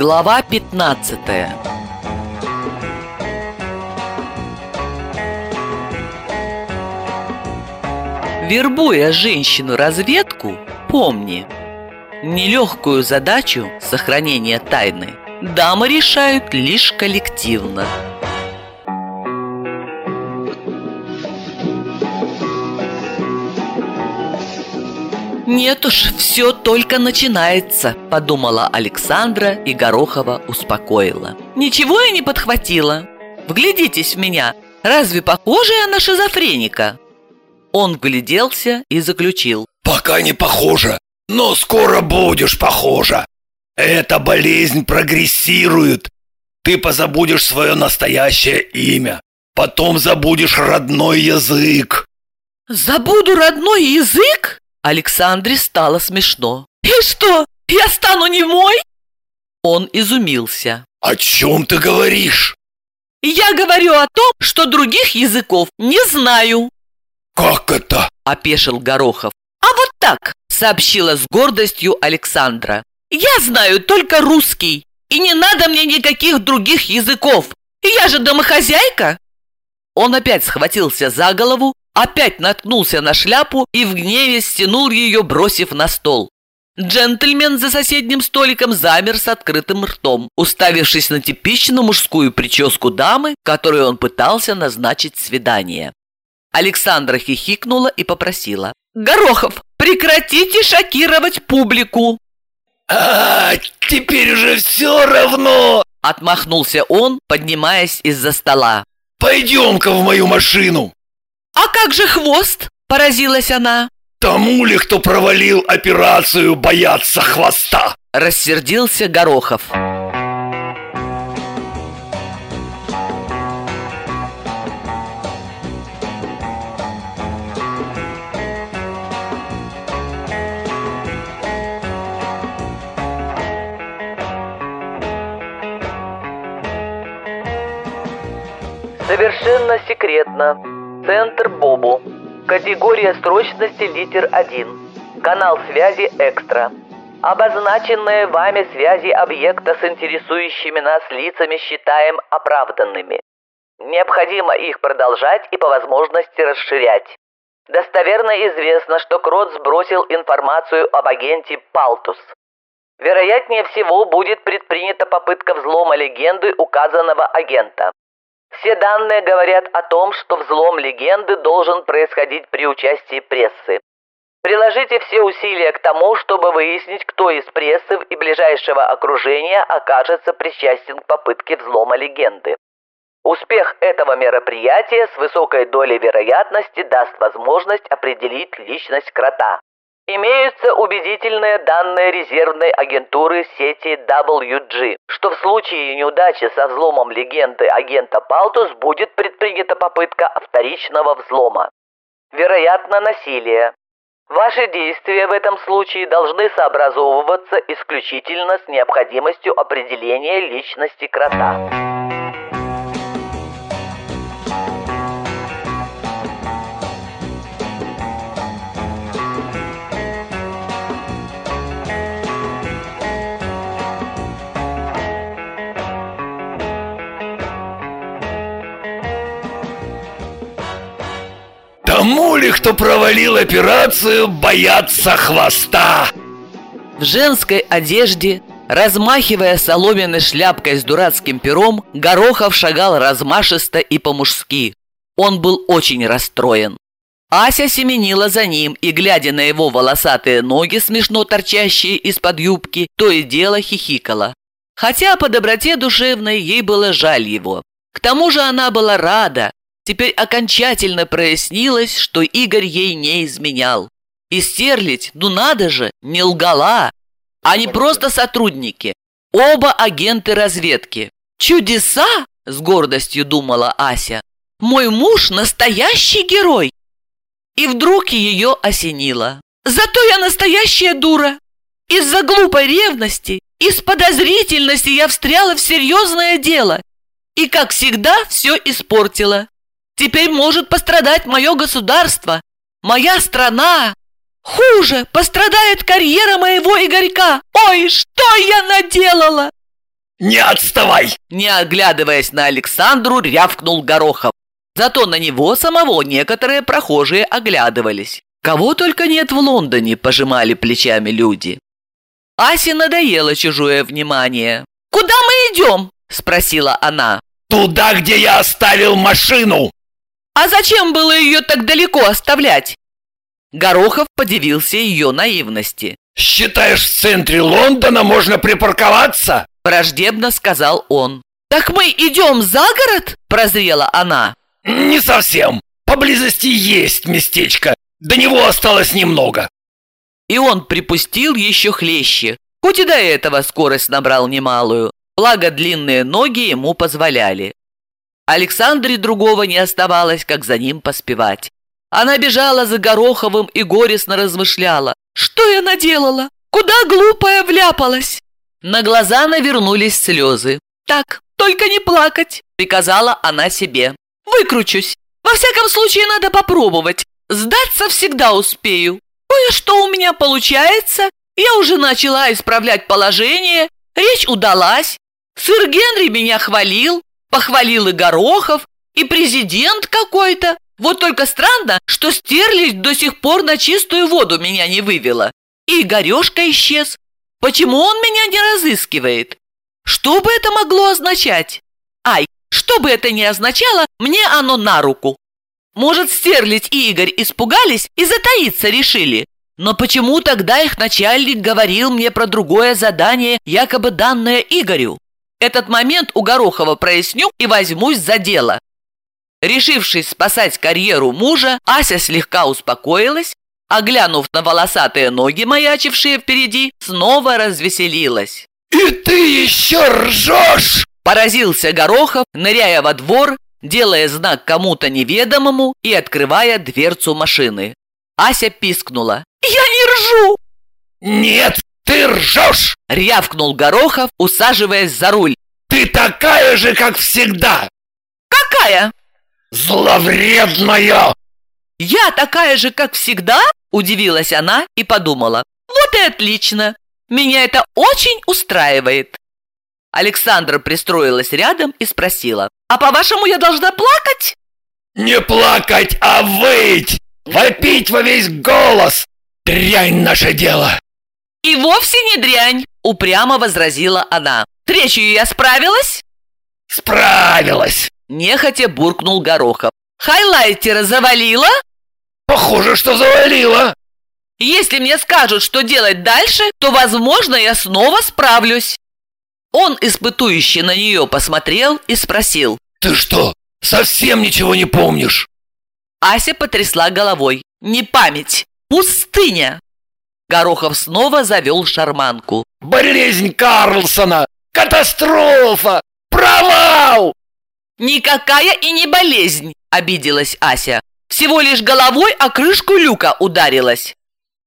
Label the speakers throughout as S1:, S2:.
S1: Глава 15 Вербуя женщину-разведку, помни, нелегкую задачу сохранения тайны дамы решают лишь коллективно. «Нет уж, все только начинается», – подумала Александра и Горохова успокоила. «Ничего я не подхватила. Вглядитесь в меня. Разве похожа я на шизофреника?» Он вгляделся и заключил.
S2: «Пока не похожа, но скоро будешь похожа. Эта болезнь прогрессирует. Ты позабудешь свое настоящее имя. Потом забудешь родной язык».
S1: «Забуду родной язык?» Александре стало смешно. «И что, я стану немой?» Он изумился.
S2: «О чем ты говоришь?»
S1: «Я говорю о том, что других языков не знаю».
S2: «Как это?»
S1: – опешил Горохов. «А вот так», – сообщила с гордостью Александра. «Я знаю только русский, и не надо мне никаких других языков. Я же домохозяйка». Он опять схватился за голову опять наткнулся на шляпу и в гневе стянул ее, бросив на стол. Джентльмен за соседним столиком замер с открытым ртом, уставившись на типичную мужскую прическу дамы, которой он пытался назначить свидание. Александра хихикнула и попросила. «Горохов, прекратите шокировать публику!»
S2: «А, теперь уже все равно!»
S1: Отмахнулся он, поднимаясь из-за стола.
S2: «Пойдем-ка в мою машину!»
S1: «А как же хвост?» – поразилась она.
S2: «Тому ли, кто провалил операцию, бояться хвоста?»
S1: – рассердился Горохов. Совершенно секретно. Центр Бобу. Категория срочности литер 1. Канал связи экстра. Обозначенные вами связи объекта с интересующими нас лицами считаем оправданными. Необходимо их продолжать и по возможности расширять. Достоверно известно, что Крот сбросил информацию об агенте Палтус. Вероятнее всего будет предпринята попытка взлома легенды указанного агента. Все данные говорят о том, что взлом легенды должен происходить при участии прессы. Приложите все усилия к тому, чтобы выяснить, кто из прессы и ближайшего окружения окажется причастен к попытке взлома легенды. Успех этого мероприятия с высокой долей вероятности даст возможность определить личность крота. Имеются убедительные данные резервной агентуры сети WG, что в случае неудачи со взломом легенды агента Палтус будет предпринята попытка вторичного взлома. Вероятно, насилие. Ваши действия в этом случае должны сообразовываться исключительно с необходимостью определения личности крота.
S2: Ли, кто провалил операцию, бояться хвоста?
S1: В женской одежде, размахивая соломенной шляпкой с дурацким пером, Горохов шагал размашисто и по-мужски. Он был очень расстроен. Ася семенила за ним и, глядя на его волосатые ноги, смешно торчащие из-под юбки, то и дело хихикала. Хотя по доброте душевной ей было жаль его. К тому же она была рада, Теперь окончательно прояснилось, что Игорь ей не изменял. И стерлить, ну надо же, не лгала. Они просто сотрудники, оба агенты разведки. Чудеса, с гордостью думала Ася. Мой муж настоящий герой. И вдруг ее осенило. Зато я настоящая дура. Из-за глупой ревности, из подозрительности я встряла в серьезное дело. И, как всегда, все испортила. Теперь может пострадать мое государство, моя страна. Хуже, пострадает карьера моего Игорька. Ой, что я наделала!»
S2: Не отставай!
S1: Не оглядываясь на Александру, рявкнул Горохов. Зато на него самого некоторые прохожие оглядывались. Кого только нет в Лондоне, пожимали плечами люди. Асе надоело чужое внимание. «Куда мы идем?» – спросила она.
S2: Туда, где я оставил машину!
S1: «А зачем было ее так далеко оставлять?» Горохов подивился ее наивности.
S2: Считаешь, в центре Лондона можно припарковаться?
S1: Враждебно сказал он. «Так мы идем за город?» – прозрела она.
S2: Не совсем. Поблизости есть местечко. До него осталось немного.
S1: И он припустил еще хлеще, хоть и до этого скорость набрал немалую, благо длинные ноги ему позволяли. Александре другого не оставалось, как за ним поспевать. Она бежала за Гороховым и горестно размышляла. «Что я наделала? Куда глупая вляпалась?» На глаза навернулись слезы. «Так, только не плакать», — приказала она себе. «Выкручусь. Во всяком случае, надо попробовать. Сдаться всегда успею. Кое-что у меня получается. Я уже начала исправлять положение. Речь удалась. Сыр Генри меня хвалил. Похвалил и Горохов, и президент какой-то. Вот только странно, что стерлись до сих пор на чистую воду меня не вывела. И Игорешка исчез. Почему он меня не разыскивает? Что бы это могло означать? Ай, что бы это ни означало, мне оно на руку. Может, Стерлить и Игорь испугались и затаиться решили. Но почему тогда их начальник говорил мне про другое задание, якобы данное Игорю? Этот момент у Горохова проясню и возьмусь за дело. Решившись спасать карьеру мужа, Ася слегка успокоилась, а глянув на волосатые ноги, маячившие впереди, снова развеселилась.
S2: «И ты еще ржешь!»
S1: Поразился Горохов, ныряя во двор, делая знак кому-то неведомому и открывая дверцу машины. Ася пискнула. «Я не ржу!»
S2: «Нет, ты ржешь!»
S1: — рявкнул Горохов, усаживаясь за руль.
S2: «Ты такая же, как всегда!»
S1: «Какая?»
S2: «Зловредная!»
S1: «Я такая же, как всегда?» – удивилась она и подумала. «Вот и отлично! Меня это очень устраивает!» Александра пристроилась рядом и спросила. «А по-вашему, я должна плакать?»
S2: «Не плакать, а выть! Вопить во весь голос! Дрянь наше дело!»
S1: «И вовсе не дрянь!» – упрямо возразила она. «Тречью я справилась?»
S2: «Справилась!»
S1: – нехотя буркнул Горохов. «Хайлайтера завалила?»
S2: «Похоже, что завалила!»
S1: «Если мне скажут, что делать дальше, то, возможно, я снова справлюсь!» Он испытующе на нее посмотрел и спросил.
S2: «Ты что, совсем ничего не помнишь?»
S1: Ася потрясла головой. «Не память! Пустыня!» Горохов снова завел шарманку.
S2: «Болезнь Карлсона! Катастрофа! Провал!»
S1: «Никакая и не болезнь!» – обиделась Ася. «Всего лишь головой о крышку люка ударилась!»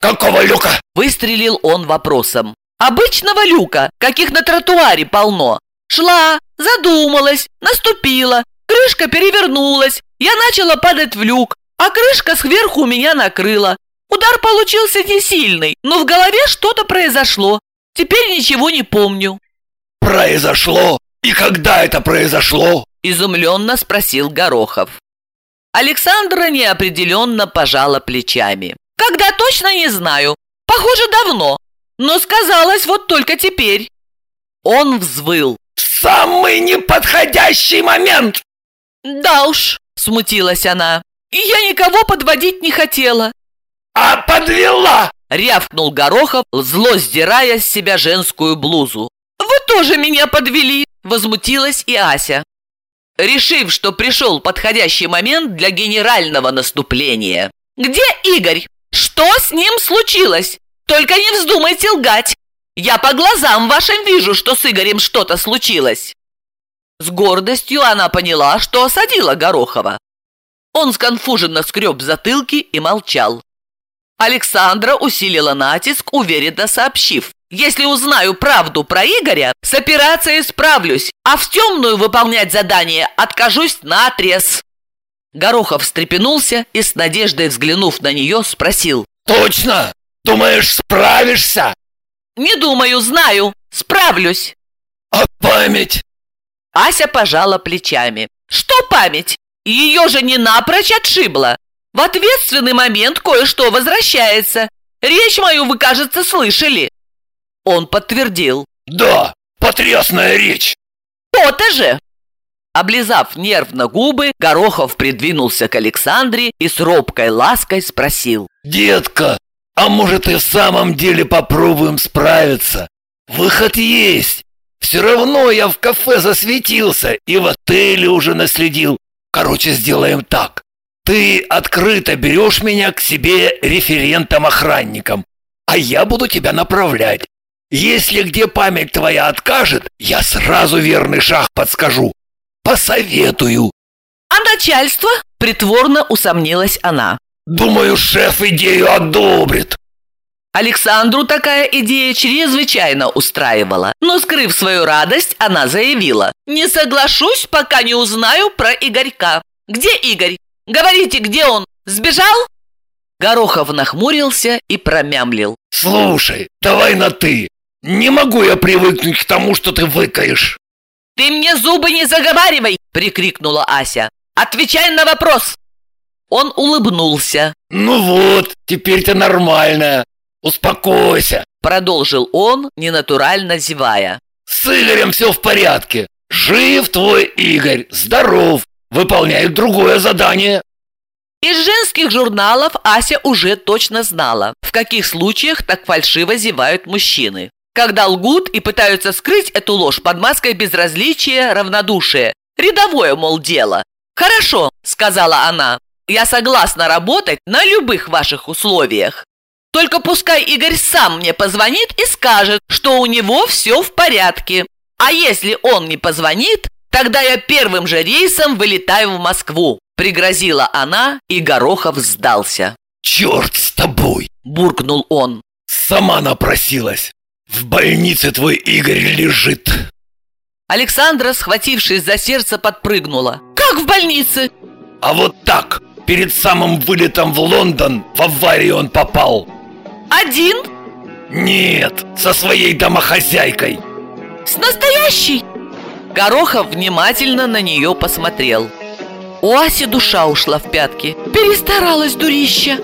S2: «Какого люка?»
S1: – выстрелил он вопросом. Обычного люка, каких на тротуаре полно. Шла, задумалась, наступила, крышка перевернулась. Я начала падать в люк, а крышка сверху меня накрыла. Удар получился не сильный, но в голове что-то произошло. Теперь ничего не помню.
S2: Произошло? И когда это произошло?
S1: Изумленно спросил Горохов. Александра неопределенно пожала плечами. Когда точно не знаю. Похоже, давно но сказалось вот только теперь. Он взвыл.
S2: «Самый неподходящий момент!»
S1: «Да уж», — смутилась она, — «я никого подводить не хотела».
S2: «А подвела!»
S1: — рявкнул Горохов, зло сдирая с себя женскую блузу. «Вы тоже меня подвели!» — возмутилась и Ася. Решив, что пришел подходящий момент для генерального наступления. «Где Игорь? Что с ним случилось? Только не вздумайте лгать! Я по глазам вашим вижу, что с Игорем что-то случилось!» С гордостью она поняла, что осадила Горохова. Он сконфуженно скреб затылки и молчал. Александра усилила натиск, уверенно сообщив. «Если узнаю правду про Игоря, с операцией справлюсь, а в темную выполнять задание откажусь наотрез». Горохов встрепенулся и, с надеждой взглянув на нее, спросил.
S2: «Точно? Думаешь, справишься?»
S1: «Не думаю, знаю. Справлюсь».
S2: А память?
S1: Ася пожала плечами. Что память? Ее же не напрочь отшибла. В ответственный момент кое-что возвращается. Речь мою вы, кажется, слышали. Он подтвердил.
S2: Да, потрясная речь.
S1: То-то же. Облизав нервно губы, Горохов придвинулся к Александре и с робкой лаской спросил.
S2: Детка, а может и в самом деле попробуем справиться? Выход есть. Все равно я в кафе засветился и в отеле уже наследил. Короче, сделаем так. Ты открыто берешь меня к себе референтом-охранником, а я буду тебя направлять. Если где память твоя откажет, я сразу верный шаг подскажу. Посоветую.
S1: А начальство? Притворно усомнилась она.
S2: Думаю, шеф идею одобрит.
S1: Александру такая идея чрезвычайно устраивала, но, скрыв свою радость, она заявила «Не соглашусь, пока не узнаю про Игорька». «Где Игорь? Говорите, где он? Сбежал?» Горохов нахмурился и промямлил.
S2: «Слушай, давай на «ты». Не могу я привыкнуть к тому, что ты выкаешь».
S1: «Ты мне зубы не заговаривай!» – прикрикнула Ася. «Отвечай на вопрос!» Он улыбнулся.
S2: «Ну вот, теперь ты нормальная. Успокойся!»
S1: Продолжил он, ненатурально зевая.
S2: «С Игорем все в порядке. Жив твой Игорь, здоров, выполняет другое задание».
S1: Из женских журналов Ася уже точно знала, в каких случаях так фальшиво зевают мужчины. Когда лгут и пытаются скрыть эту ложь под маской безразличия, равнодушия. Рядовое, мол, дело. «Хорошо», — сказала она, — «я согласна работать на любых ваших условиях. Только пускай Игорь сам мне позвонит и скажет, что у него все в порядке. А если он не позвонит, тогда я первым же рейсом вылетаю в Москву», – пригрозила она, и Горохов сдался.
S2: «Черт с тобой!»
S1: – буркнул он.
S2: «Сама напросилась. В больнице твой Игорь лежит».
S1: Александра, схватившись за сердце, подпрыгнула. «Как в больнице?»
S2: «А вот так! Перед самым вылетом в Лондон в аварию он попал!»
S1: Один?
S2: Нет, со своей домохозяйкой
S1: С настоящей? Горохов внимательно на нее посмотрел. У Аси душа ушла в пятки. Перестаралась дурища